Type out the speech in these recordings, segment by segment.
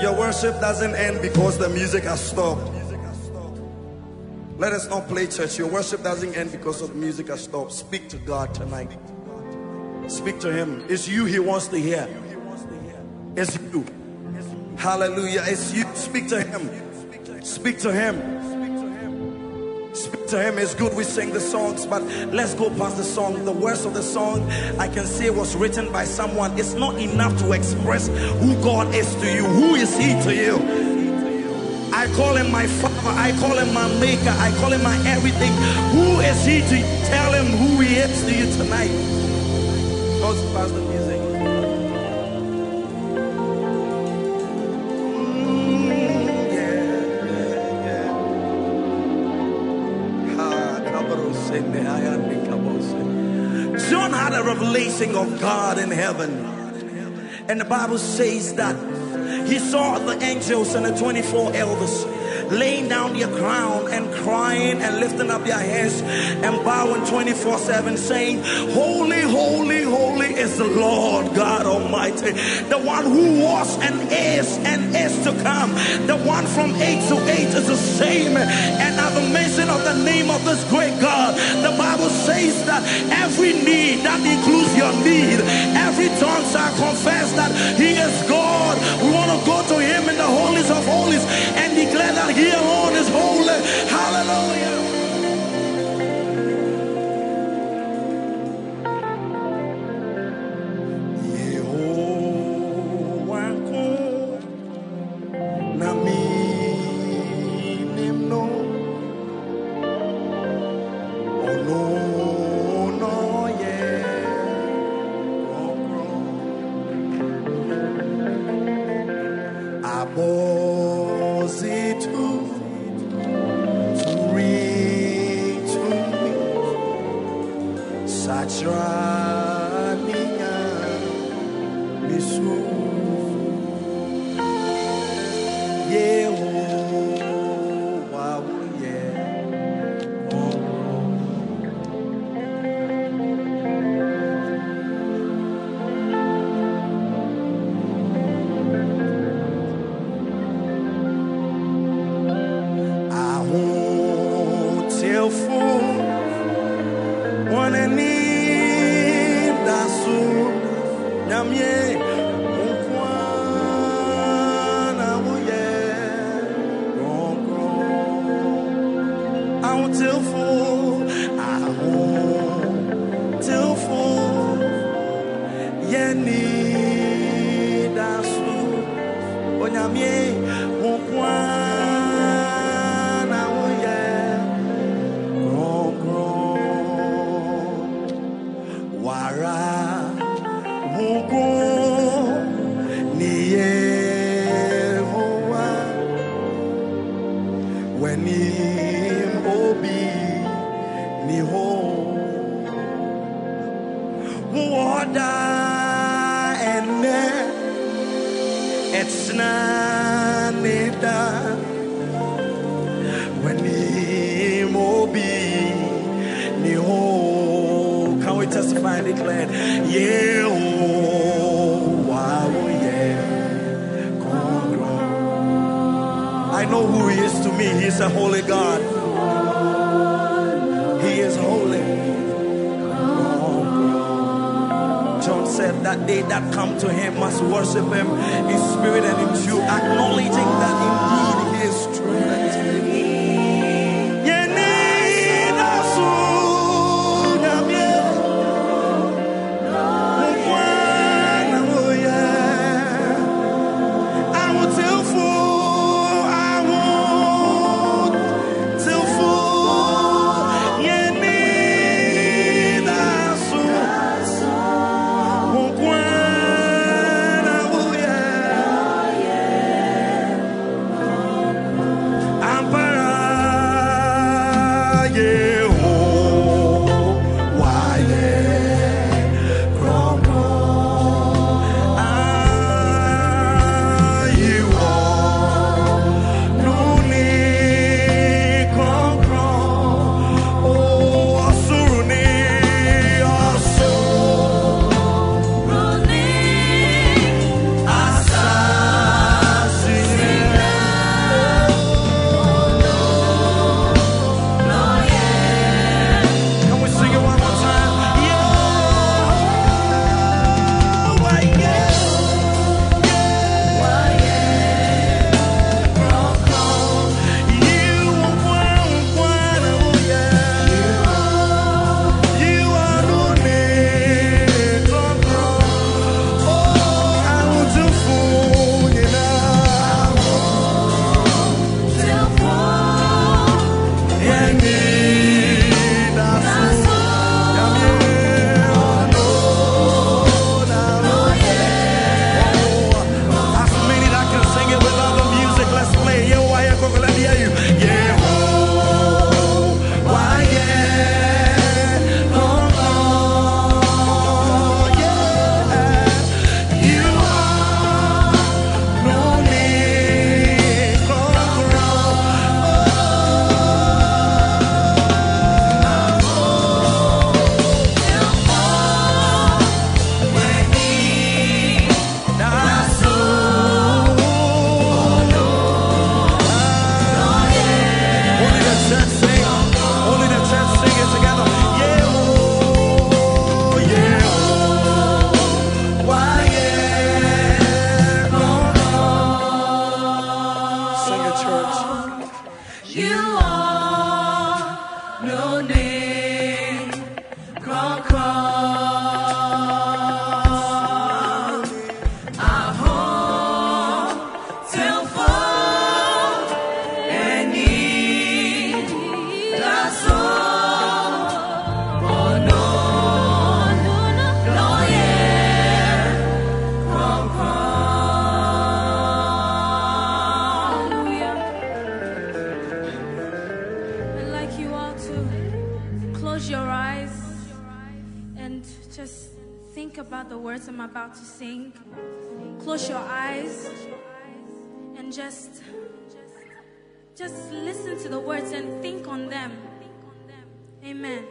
Your worship doesn't end because the music has stopped. Let us not play church. Your worship doesn't end because of the music has stopped. Speak to God tonight. Speak to Him. It's you He wants to hear. It's you. Hallelujah. It's you. Speak to Him. Speak to Him. Speak to him. It's good we sing the songs, but let's go past the song. The words of the song I can say was written by someone. It's not enough to express who God is to you. Who is He to you? I call him my father. I call him my maker. I call him my everything. Who is he to tell him who he is to you tonight? Let's pass John had a revelation of God in heaven. And the Bible says that he saw the angels and the 24 elders laying down your crown and crying and lifting up your hands and bowing 24 7, saying, Holy, holy, holy is the Lord God Almighty, the one who was and is and is to come, the one from age to age is the same. And at the mention of the name of this great God, the Bible says that every need, that includes your need, every tongue shall confess that He is God. We want to go to Him in the holies of holies and declare that He alone is holy. Hallelujah. Nyamie Can we testify and declare, Yehovah, oh yeah, I know who He is to me. He is a holy God. He is holy. John said that they that come to Him must worship Him in spirit and in truth, acknowledging that indeed He is true. I'm about to sing. Close your eyes and just just listen to the words and think on them. Amen.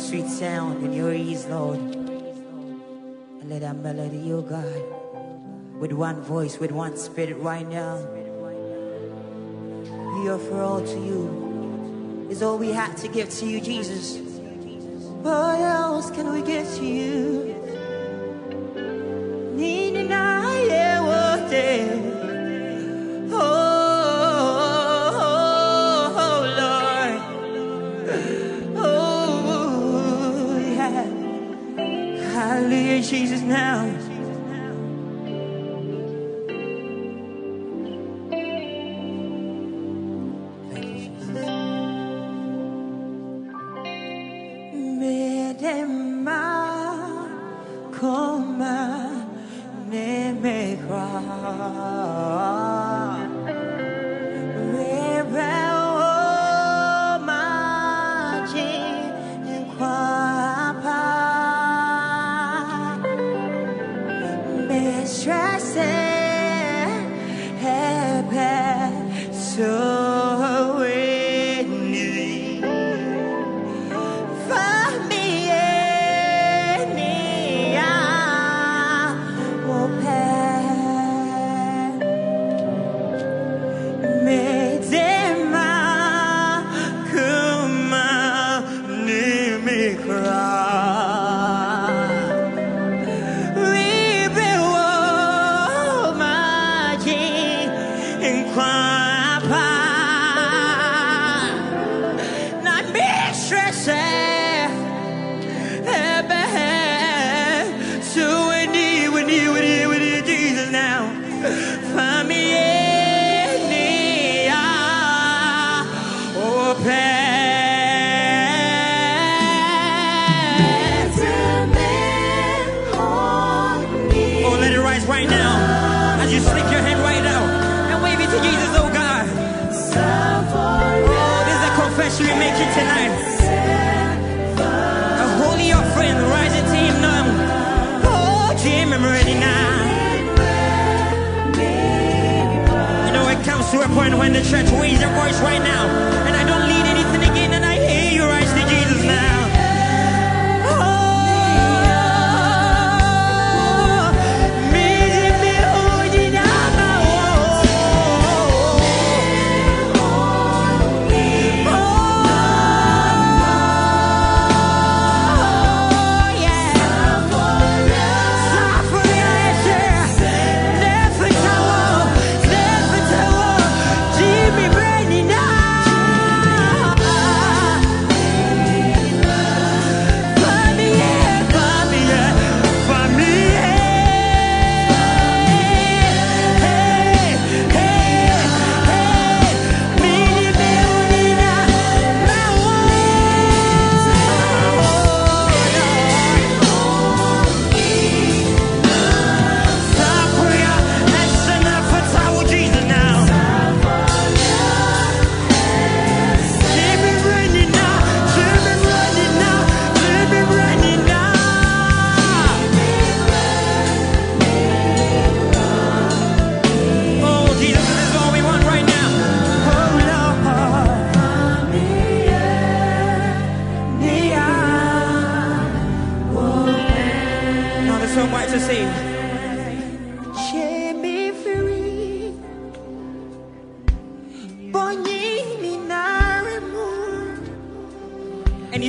Sweet sound in your ears, Lord. And let that melody, oh God, with one voice, with one spirit right now, we offer all to you. Is all we have to give to you, Jesus. What else can we give to you? A confession we make it tonight. A holy offering rising to him now. Oh, Jim, I'm ready now. You know, it comes to a point when the church raise their voice right now,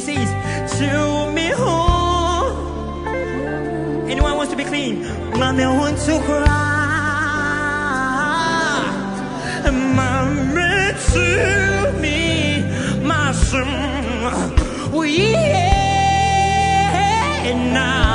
Says, To me home. Anyone wants to be clean? Mommy want to cry. Mommy to me, my son. We now.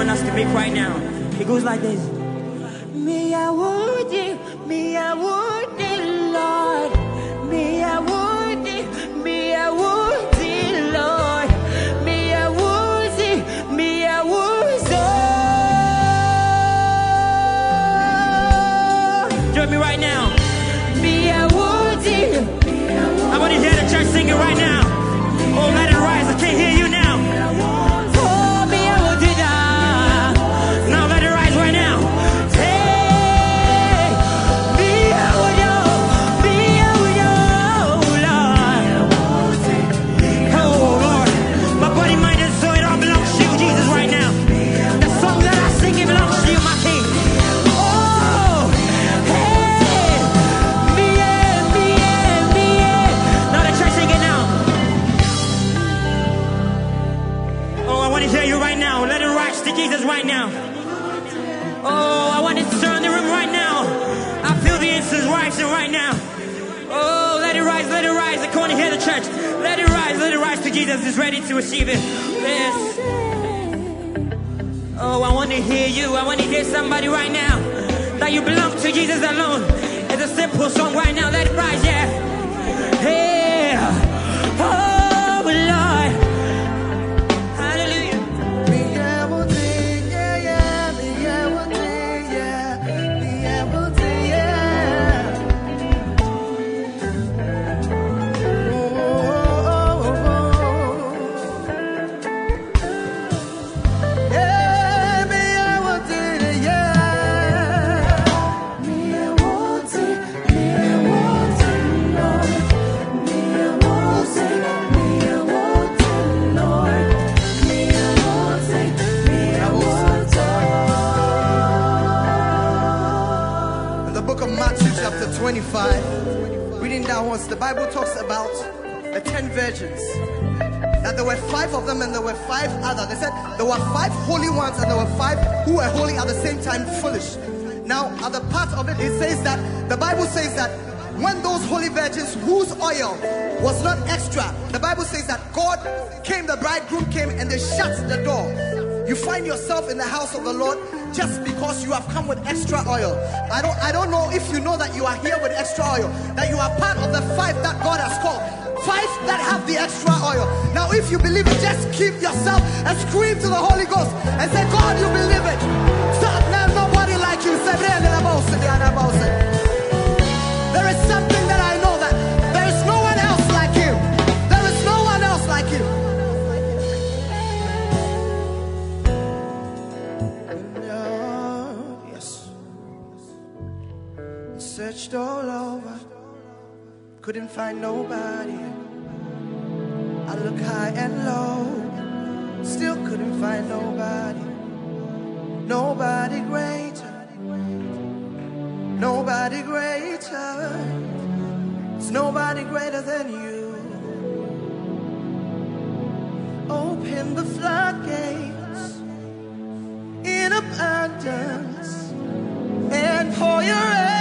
Want us to make right now. It goes like this. Me, I would me, I would Lord. Me, I would me, I would Lord. Me, I would me, I would Join me right now. Me, I would I want to hear the church singing right now. Church. Let it rise, let it rise to Jesus is ready to receive it. Yes. Oh, I want to hear you. I want to hear somebody right now that you belong to Jesus alone. It's a simple song right now. Let it rise, yeah. Were five holy ones and there were five who were holy at the same time foolish. Now, the part of it, it says that the Bible says that when those holy virgins whose oil was not extra, the Bible says that God came, the bridegroom came, and they shut the door. You find yourself in the house of the Lord just because you have come with extra oil. I don't I don't know if you know that you are here with extra oil, that you are part of the five that God has called. Five that have the extra oil. Now, if you believe it, just keep yourself and scream to the Holy Ghost and say, God, you believe it. Stop now, nobody like you. "There is something that I know that there is no one else like you. There is no one else like you. Yes. Searched all over, couldn't find nobody. I look high and low, still couldn't find nobody. Nobody greater, nobody greater. There's nobody greater than you. Open the floodgates in abundance and pour your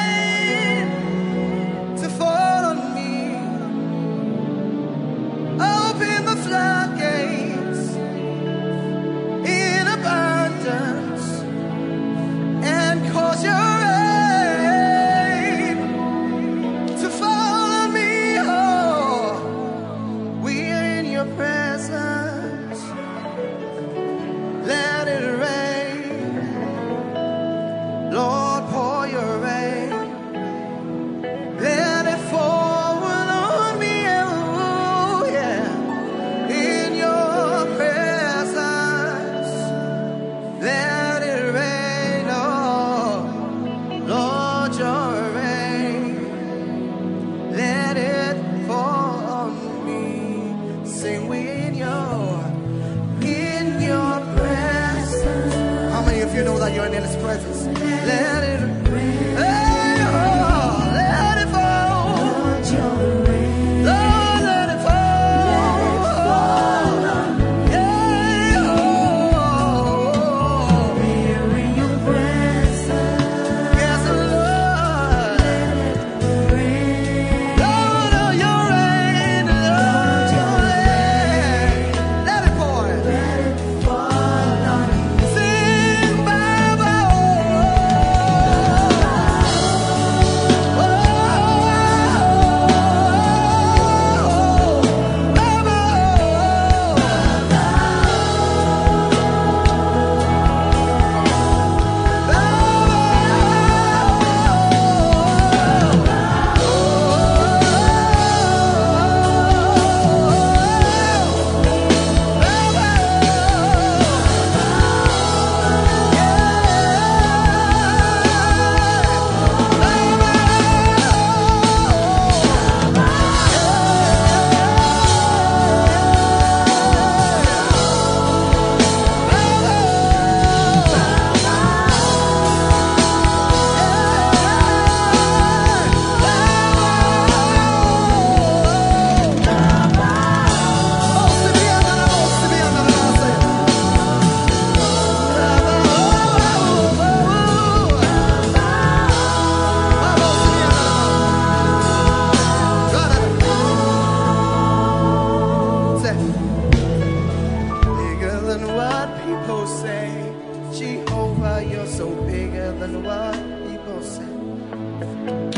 Of you know that you're in His presence? Let it Hey, I don't than what people say.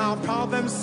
Our problems.